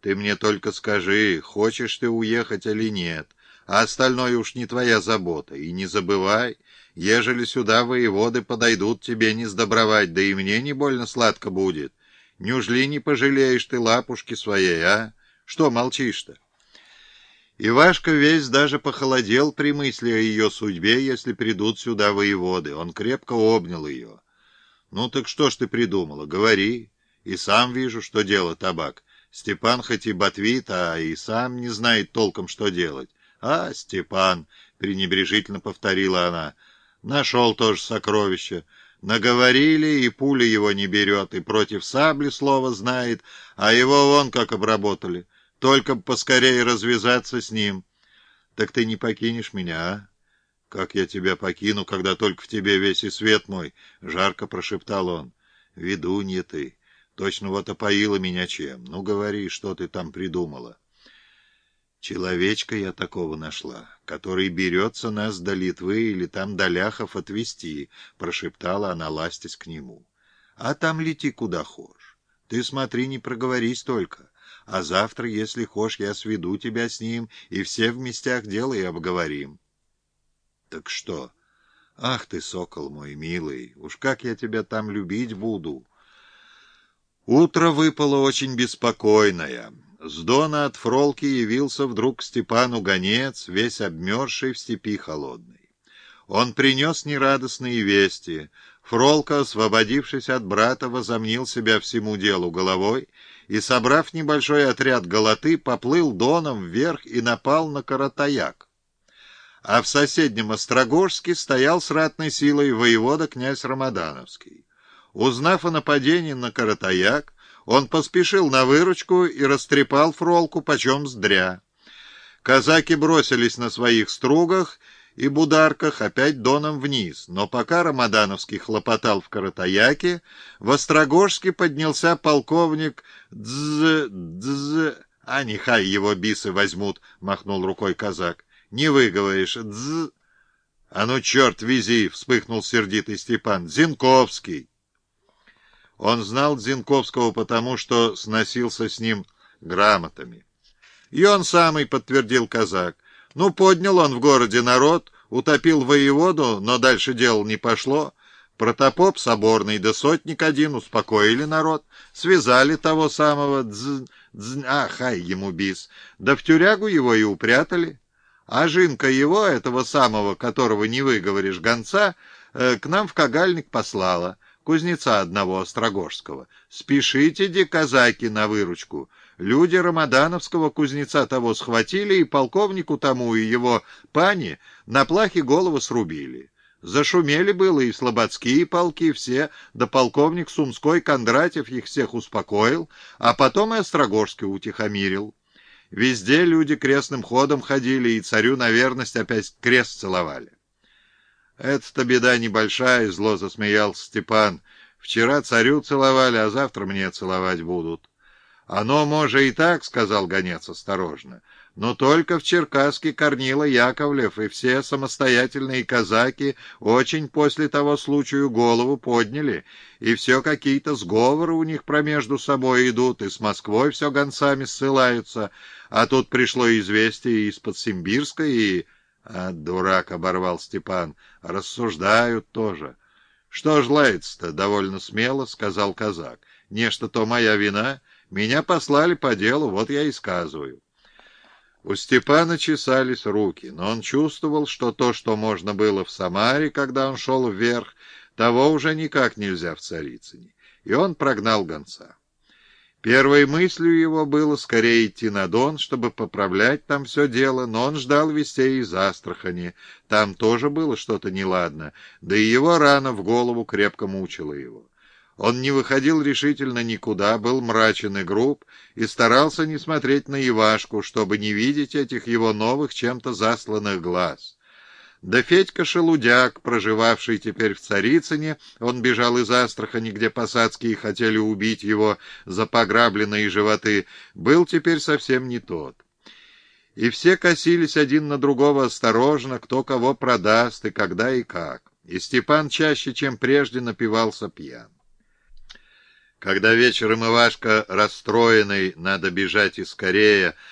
Ты мне только скажи, хочешь ты уехать или нет, а остальное уж не твоя забота. И не забывай, ежели сюда воеводы подойдут тебе не сдобровать, да и мне не больно сладко будет. Неужели не пожалеешь ты лапушки своей, а? Что молчишь-то? Ивашка весь даже похолодел при мысли о ее судьбе, если придут сюда воеводы. Он крепко обнял ее. «Ну так что ж ты придумала? Говори. И сам вижу, что дело табак. Степан хоть и ботвит, а и сам не знает толком, что делать. А, Степан, — пренебрежительно повторила она, — нашел тоже сокровище. Наговорили, и пуля его не берет, и против сабли слово знает, а его вон как обработали. Только поскорее развязаться с ним. Так ты не покинешь меня, а? Как я тебя покину, когда только в тебе весь и свет мой? Жарко прошептал он. Ведунья ты. Точно вот опоила меня чем. Ну, говори, что ты там придумала. Человечка я такого нашла, который берется нас до Литвы или там до ляхов отвезти, прошептала она, ластясь к нему. А там лети куда хочешь. Ты смотри, не проговорись только а завтра, если хошь, я сведу тебя с ним, и все в местях дела и обговорим. Так что? Ах ты, сокол мой милый, уж как я тебя там любить буду. Утро выпало очень беспокойное. С дона от Фролки явился вдруг Степану гонец, весь обмерзший в степи холодной. Он принес нерадостные вести. Фролка, освободившись от брата, возомнил себя всему делу головой и, собрав небольшой отряд голоты, поплыл доном вверх и напал на Каратаяк. А в соседнем Острогожске стоял с ратной силой воевода князь Рамадановский. Узнав о нападении на Каратаяк, он поспешил на выручку и растрепал фролку почем сдря. Казаки бросились на своих стругах и бударках опять доном вниз, но пока Рамадановский хлопотал в Каратаяке, в Острогожске поднялся полковник Дз... Дз... А нехай его бисы возьмут, — махнул рукой казак. Не выговоришь. Дз... А ну, черт, вези, — вспыхнул сердитый Степан. Зинковский. Он знал Зинковского потому, что сносился с ним грамотами. И он самый, — подтвердил казак. Ну, поднял он в городе народ, утопил воеводу, но дальше дело не пошло. Протопоп соборный да сотник один успокоили народ, связали того самого дз... А, хай ему бис. Да в тюрягу его и упрятали. А жинка его, этого самого, которого не выговоришь, гонца, э, к нам в кагальник послала, кузнеца одного Острогожского. Спешите, де казаки, на выручку. Люди Рамадановского кузнеца того схватили, и полковнику тому и его пани на плахе голову срубили. Зашумели было и слободские полки все, да полковник Сумской Кондратьев их всех успокоил, а потом и Острогожский утихомирил. Везде люди крестным ходом ходили, и царю на верность опять крест целовали. «Это-то беда небольшая», — зло засмеялся Степан. «Вчера царю целовали, а завтра мне целовать будут». «Оно, может, и так», — сказал гонец осторожно, — «но только в Черкасске Корнила Яковлев и все самостоятельные казаки очень после того случаю голову подняли, и все какие-то сговоры у них промежду собой идут, и с Москвой все гонцами ссылаются, а тут пришло известие из-под Симбирска, и...» «А, дурак!» — оборвал Степан. «Рассуждают тоже». «Что ж лается-то?» — довольно смело сказал казак. «Нечто то моя вина». Меня послали по делу, вот я и сказываю. У Степана чесались руки, но он чувствовал, что то, что можно было в Самаре, когда он шел вверх, того уже никак нельзя в Царицыне, и он прогнал гонца. Первой мыслью его было скорее идти на Дон, чтобы поправлять там все дело, но он ждал вестей из Астрахани. Там тоже было что-то неладно, да и его рана в голову крепко мучила его. Он не выходил решительно никуда, был мрачен и груб, и старался не смотреть на Ивашку, чтобы не видеть этих его новых чем-то засланных глаз. Да Федька Шелудяк, проживавший теперь в Царицыне, он бежал из Астрахани, где посадские хотели убить его за пограбленные животы, был теперь совсем не тот. И все косились один на другого осторожно, кто кого продаст и когда и как. И Степан чаще, чем прежде, напивался пьян. Когда вечером Ивашка, расстроенный, надо бежать и скорее,